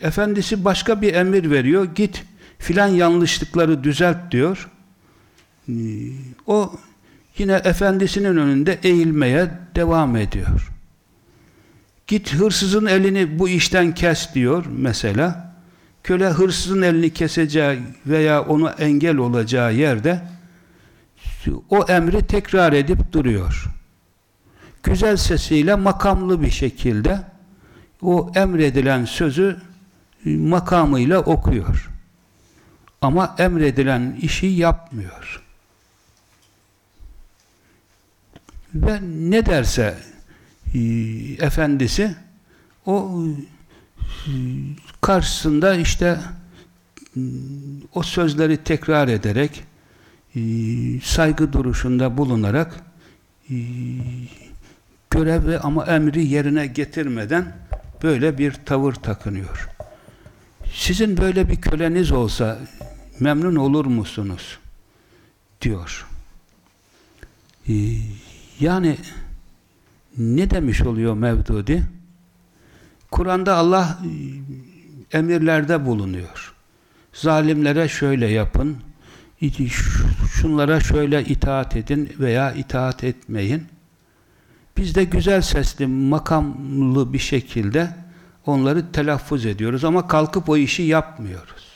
efendisi başka bir emir veriyor. Git filan yanlışlıkları düzelt diyor. Ee, o yine efendisinin önünde eğilmeye devam ediyor. Git hırsızın elini bu işten kes diyor mesela. Köle hırsızın elini keseceği veya onu engel olacağı yerde o emri tekrar edip duruyor. Güzel sesiyle makamlı bir şekilde o emredilen sözü makamıyla okuyor. Ama emredilen işi yapmıyor. Ve ne derse e, efendisi o e, karşısında işte e, o sözleri tekrar ederek saygı duruşunda bulunarak görev ama emri yerine getirmeden böyle bir tavır takınıyor. Sizin böyle bir köleniz olsa memnun olur musunuz? diyor. Yani ne demiş oluyor Mevdudi? Kur'an'da Allah e, emirlerde bulunuyor. Zalimlere şöyle yapın, şunlara şöyle itaat edin veya itaat etmeyin. Biz de güzel sesli, makamlı bir şekilde onları telaffuz ediyoruz ama kalkıp o işi yapmıyoruz.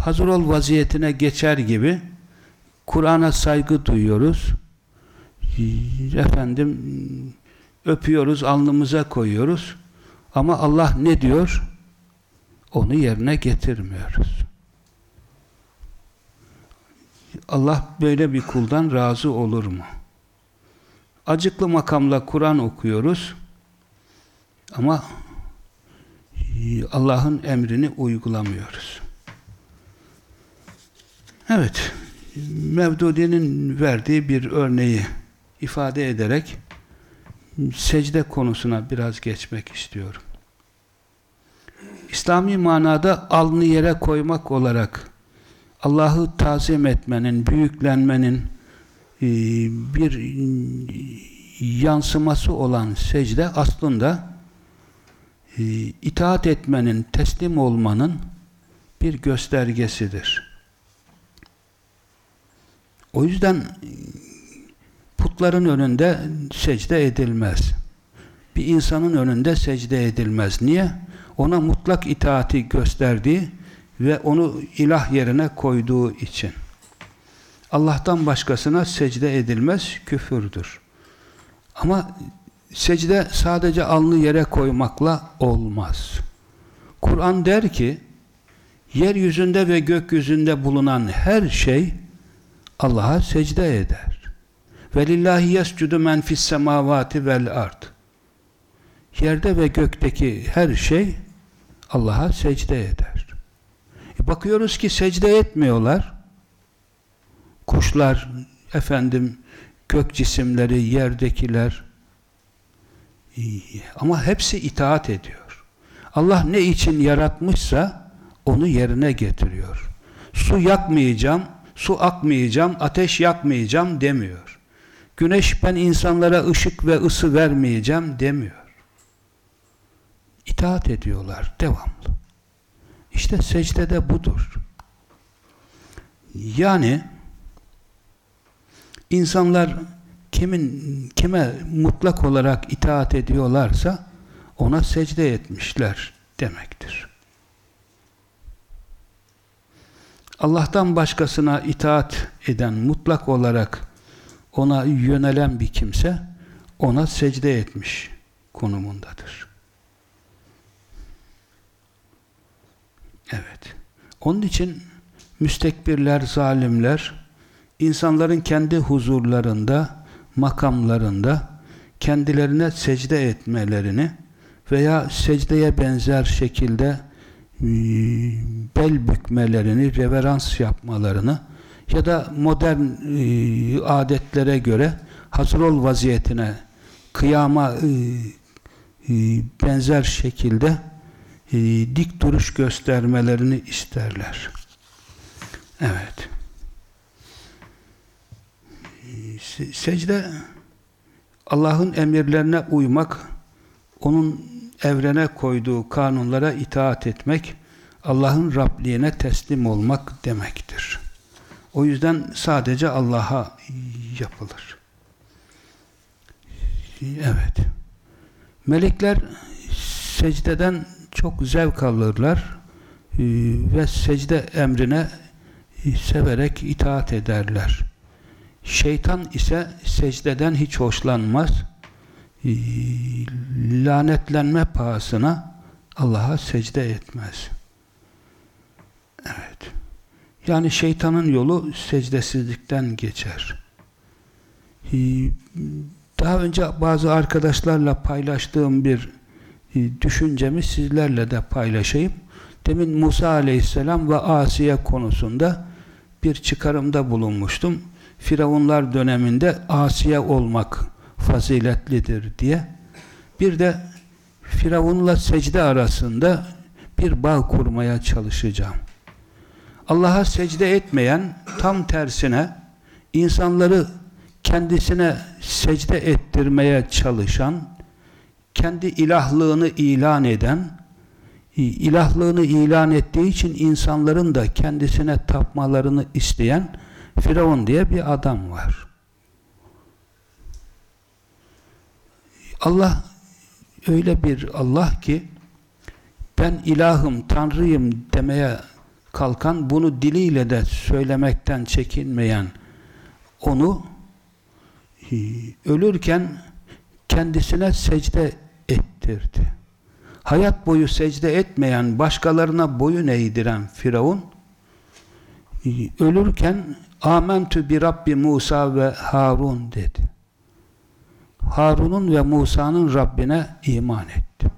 Hazır ol vaziyetine geçer gibi Kur'an'a saygı duyuyoruz efendim öpüyoruz, alnımıza koyuyoruz. Ama Allah ne diyor? Onu yerine getirmiyoruz. Allah böyle bir kuldan razı olur mu? Acıklı makamla Kur'an okuyoruz ama Allah'ın emrini uygulamıyoruz. Evet, Mevdudi'nin verdiği bir örneği ifade ederek secde konusuna biraz geçmek istiyorum. İslami manada alnı yere koymak olarak Allah'ı tazim etmenin, büyüklenmenin e, bir yansıması olan secde aslında e, itaat etmenin, teslim olmanın bir göstergesidir. O yüzden putların önünde secde edilmez. Bir insanın önünde secde edilmez. Niye? Ona mutlak itaati gösterdiği ve onu ilah yerine koyduğu için. Allah'tan başkasına secde edilmez, küfürdür. Ama secde sadece alnı yere koymakla olmaz. Kur'an der ki, yeryüzünde ve gökyüzünde bulunan her şey Allah'a secde eder. Velillahi yescudu men fis semavati vel ard. Yerde ve gökteki her şey Allah'a secde eder. E bakıyoruz ki secde etmiyorlar. Kuşlar, efendim, gök cisimleri, yerdekiler. Ama hepsi itaat ediyor. Allah ne için yaratmışsa onu yerine getiriyor. Su yakmayacağım, su akmayacağım, ateş yakmayacağım demiyor. Güneş ben insanlara ışık ve ısı vermeyeceğim demiyor. İtaat ediyorlar devamlı. İşte secdede budur. Yani insanlar kimin kime mutlak olarak itaat ediyorlarsa ona secde etmişler demektir. Allah'tan başkasına itaat eden mutlak olarak ona yönelen bir kimse ona secde etmiş konumundadır. Evet. Onun için müstekbirler, zalimler insanların kendi huzurlarında, makamlarında kendilerine secde etmelerini veya secdeye benzer şekilde bel bükmelerini, reverans yapmalarını ya da modern e, adetlere göre hazır ol vaziyetine kıyama e, benzer şekilde dik duruş göstermelerini isterler. Evet. Secde Allah'ın emirlerine uymak, onun evrene koyduğu kanunlara itaat etmek, Allah'ın Rabliğine teslim olmak demektir. O yüzden sadece Allah'a yapılır. Evet. Melekler secdeden çok zevk alırlar ve secde emrine severek itaat ederler. Şeytan ise secdeden hiç hoşlanmaz. Lanetlenme pahasına Allah'a secde etmez. Evet. Yani şeytanın yolu secdesizlikten geçer. Daha önce bazı arkadaşlarla paylaştığım bir düşüncemi sizlerle de paylaşayım. Demin Musa aleyhisselam ve Asiye konusunda bir çıkarımda bulunmuştum. Firavunlar döneminde Asiye olmak faziletlidir diye. Bir de Firavunla secde arasında bir bağ kurmaya çalışacağım. Allah'a secde etmeyen tam tersine insanları kendisine secde ettirmeye çalışan kendi ilahlığını ilan eden ilahlığını ilan ettiği için insanların da kendisine tapmalarını isteyen Firavun diye bir adam var. Allah öyle bir Allah ki ben ilahım, tanrıyım demeye kalkan, bunu diliyle de söylemekten çekinmeyen onu e, ölürken kendisine secde ettirdi. Hayat boyu secde etmeyen, başkalarına boyun eğdiren Firavun e, ölürken Amentü bi Rabbi Musa ve Harun dedi. Harun'un ve Musa'nın Rabbine iman etti.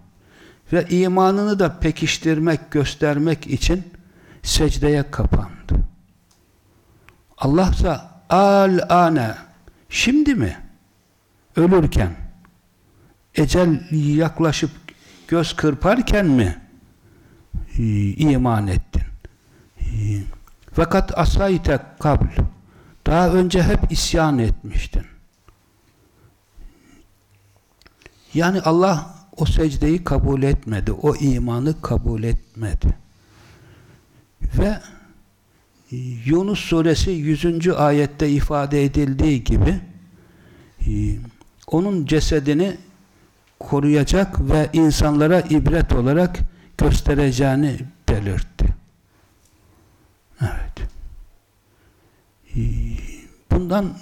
Ve imanını da pekiştirmek, göstermek için secdeye kapandı. Allah ise al ane şimdi mi? Ölürken ecel yaklaşıp göz kırparken mi iman ettin? Fakat asayte kabl daha önce hep isyan etmiştin. Yani Allah o secdeyi kabul etmedi. O imanı kabul etmedi. Ve Yunus suresi 100. ayette ifade edildiği gibi onun cesedini koruyacak ve insanlara ibret olarak göstereceğini belirtti. Evet. Bundan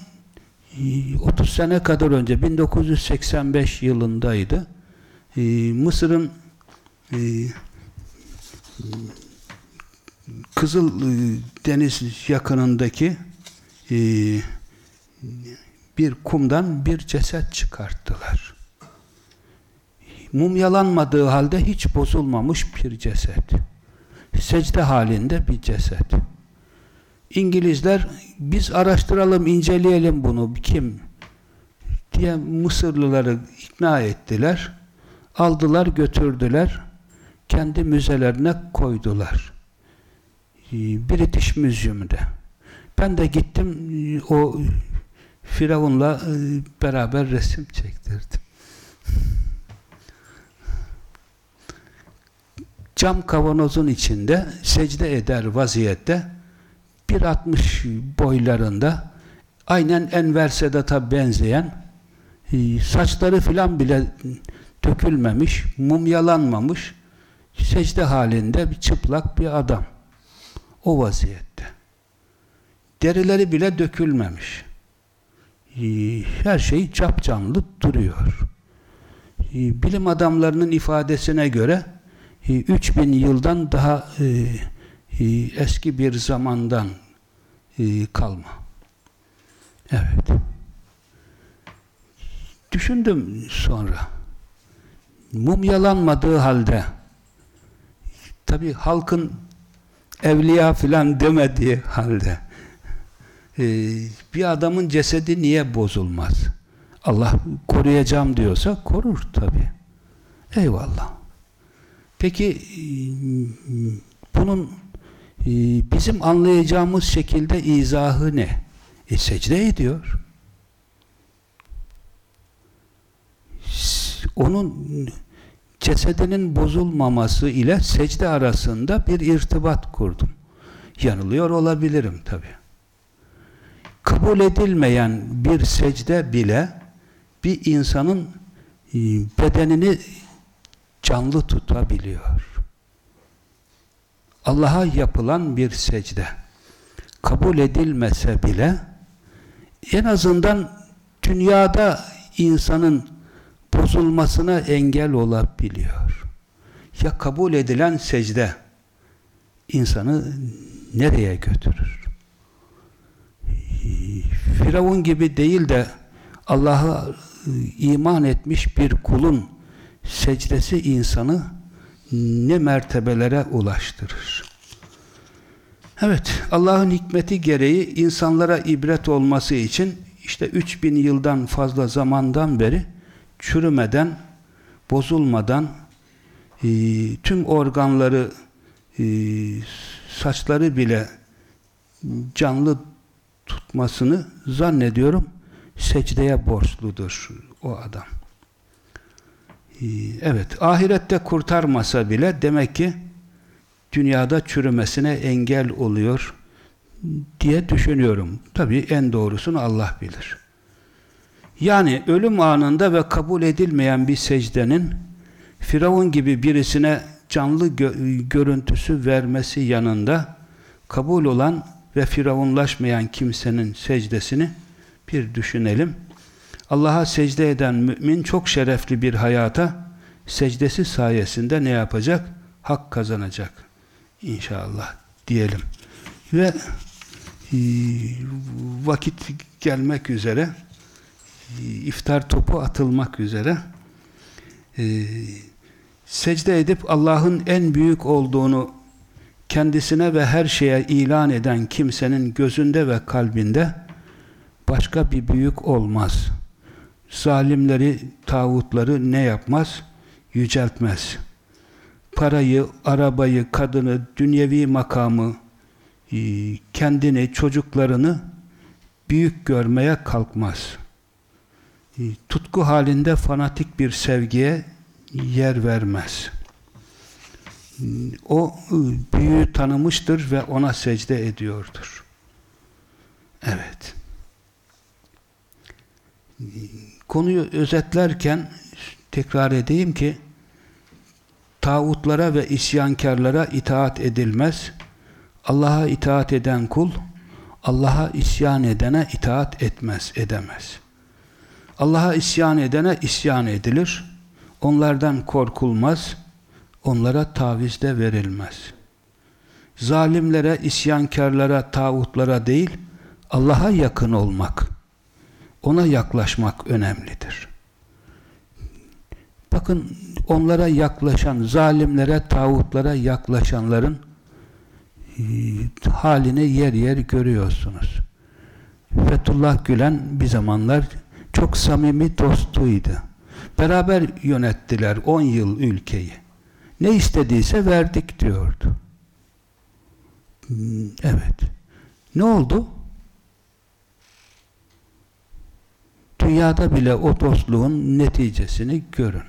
30 sene kadar önce 1985 yılındaydı. Mısır'ın Kızıl e, Deniz yakınındaki e, bir kumdan bir ceset çıkarttılar. Mumyalanmadığı halde hiç bozulmamış bir ceset. Secde halinde bir ceset. İngilizler biz araştıralım, inceleyelim bunu kim diye Mısırlıları ikna ettiler. Aldılar, götürdüler. Kendi müzelerine koydular. Ee, British Museum'da. Ben de gittim o Firavun'la e, beraber resim çektirdim. Cam kavanozun içinde secde eder vaziyette 1.60 boylarında aynen Enver Sedat'a benzeyen e, saçları filan bile dökülmemiş, mumyalanmamış secde halinde bir çıplak bir adam. O vaziyette. Derileri bile dökülmemiş. E, her şey capcanlı duruyor. E, bilim adamlarının ifadesine göre 3000 yıldan daha eski bir zamandan kalma. Evet. Düşündüm sonra. Mumyalanmadığı halde tabi halkın evliya filan demediği halde e, bir adamın cesedi niye bozulmaz? Allah koruyacağım diyorsa korur tabi. Eyvallah. Peki e, bunun e, bizim anlayacağımız şekilde izahı ne? E secde ediyor. Onun cesedinin bozulmaması ile secde arasında bir irtibat kurdum. Yanılıyor olabilirim tabi. Kabul edilmeyen bir secde bile bir insanın e, bedenini canlı tutabiliyor. Allah'a yapılan bir secde kabul edilmese bile en azından dünyada insanın bozulmasına engel olabiliyor. Ya kabul edilen secde insanı nereye götürür? Firavun gibi değil de Allah'a iman etmiş bir kulun secdesi insanı ne mertebelere ulaştırır. Evet, Allah'ın hikmeti gereği insanlara ibret olması için işte 3000 yıldan fazla zamandan beri çürümeden, bozulmadan e, tüm organları e, saçları bile canlı tutmasını zannediyorum secdeye borçludur o adam. Ee, evet, ahirette kurtarmasa bile demek ki dünyada çürümesine engel oluyor diye düşünüyorum. Tabi en doğrusunu Allah bilir. Yani ölüm anında ve kabul edilmeyen bir secdenin Firavun gibi birisine canlı gö görüntüsü vermesi yanında kabul olan ve firavunlaşmayan kimsenin secdesini bir düşünelim. Allah'a secde eden mümin çok şerefli bir hayata secdesi sayesinde ne yapacak? Hak kazanacak. İnşallah diyelim. Ve e, vakit gelmek üzere e, iftar topu atılmak üzere e, secde edip Allah'ın en büyük olduğunu kendisine ve her şeye ilan eden kimsenin gözünde ve kalbinde başka bir büyük olmaz zalimleri, tağutları ne yapmaz? Yüceltmez. Parayı, arabayı, kadını, dünyevi makamı, e, kendini, çocuklarını büyük görmeye kalkmaz. E, tutku halinde fanatik bir sevgiye yer vermez. E, o büyüğü tanımıştır ve ona secde ediyordur. Evet konuyu özetlerken tekrar edeyim ki tağutlara ve isyankarlara itaat edilmez. Allah'a itaat eden kul Allah'a isyan edene itaat etmez, edemez. Allah'a isyan edene isyan edilir. Onlardan korkulmaz. Onlara taviz de verilmez. zalimlere, isyankarlara, tağutlara değil, Allah'a yakın olmak, ona yaklaşmak önemlidir. Bakın onlara yaklaşan, zalimlere, tağutlara yaklaşanların e, halini yer yer görüyorsunuz. Fethullah Gülen bir zamanlar çok samimi dostuydu. Beraber yönettiler 10 yıl ülkeyi. Ne istediyse verdik diyordu. Hmm, Evet. Ne oldu? Dünyada bile o dostluğun neticesini görün.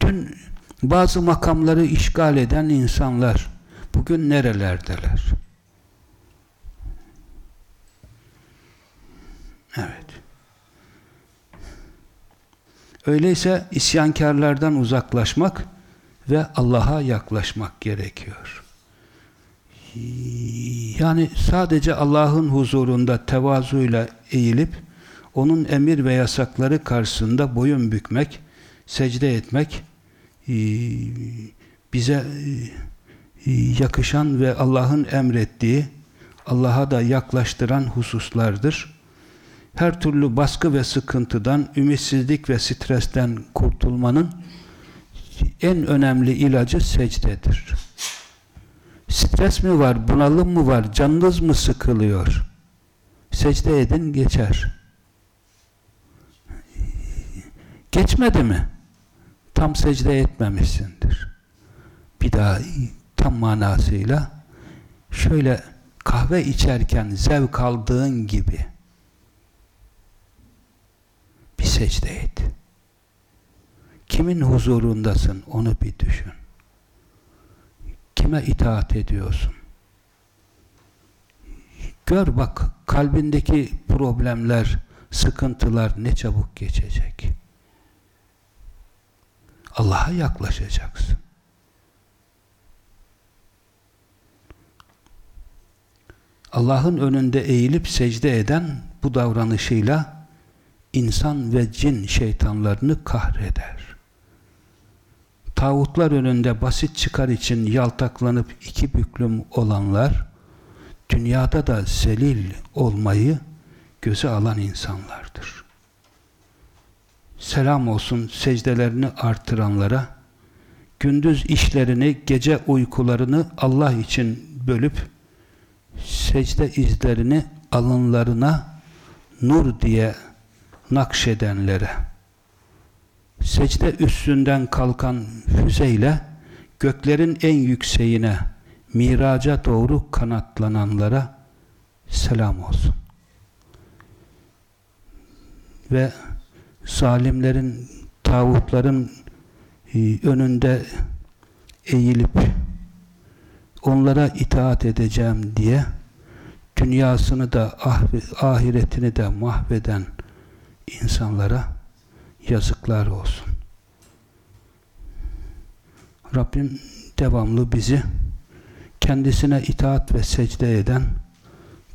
Dün bazı makamları işgal eden insanlar bugün nerelerdeler? Evet. Öyleyse isyankarlardan uzaklaşmak ve Allah'a yaklaşmak gerekiyor. Yani sadece Allah'ın huzurunda tevazuyla eğilip onun emir ve yasakları karşısında boyun bükmek, secde etmek e, bize e, yakışan ve Allah'ın emrettiği, Allah'a da yaklaştıran hususlardır. Her türlü baskı ve sıkıntıdan, ümitsizlik ve stresten kurtulmanın en önemli ilacı secdedir. Stres mi var, bunalım mı var, canınız mı sıkılıyor? Secde edin, geçer. Geçmedi mi? Tam secde etmemişsindir. Bir daha tam manasıyla şöyle kahve içerken zevk aldığın gibi bir secde et. Kimin huzurundasın onu bir düşün. Kime itaat ediyorsun? Gör bak kalbindeki problemler, sıkıntılar ne çabuk geçecek. Allah'a yaklaşacaksın. Allah'ın önünde eğilip secde eden bu davranışıyla insan ve cin şeytanlarını kahreder. Tağutlar önünde basit çıkar için yaltaklanıp iki büklüm olanlar, dünyada da selil olmayı göze alan insanlardır. Selam olsun secdelerini artıranlara, gündüz işlerini, gece uykularını Allah için bölüp, secde izlerini alınlarına nur diye nakşedenlere, secde üstünden kalkan füzeyle göklerin en yükseğine, miraca doğru kanatlananlara selam olsun. Ve zalimlerin, tağutların e, önünde eğilip onlara itaat edeceğim diye dünyasını da ahiretini de mahveden insanlara yazıklar olsun. Rabbim devamlı bizi kendisine itaat ve secde eden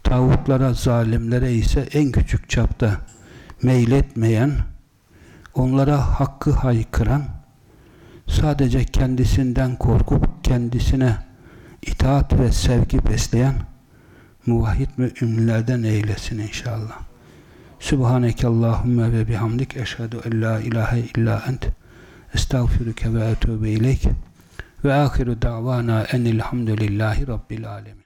tağutlara, zalimlere ise en küçük çapta meyletmeyen, onlara hakkı haykıran, sadece kendisinden korkup kendisine itaat ve sevgi besleyen muvahhid müminlerden eylesin inşallah. Subhaneke Allahümme ve bihamdik eşhedü en la ilahe illa ent estağfiruke ve etûbe ileyk ve ahiru da'vana enilhamdülillahi rabbil alemin.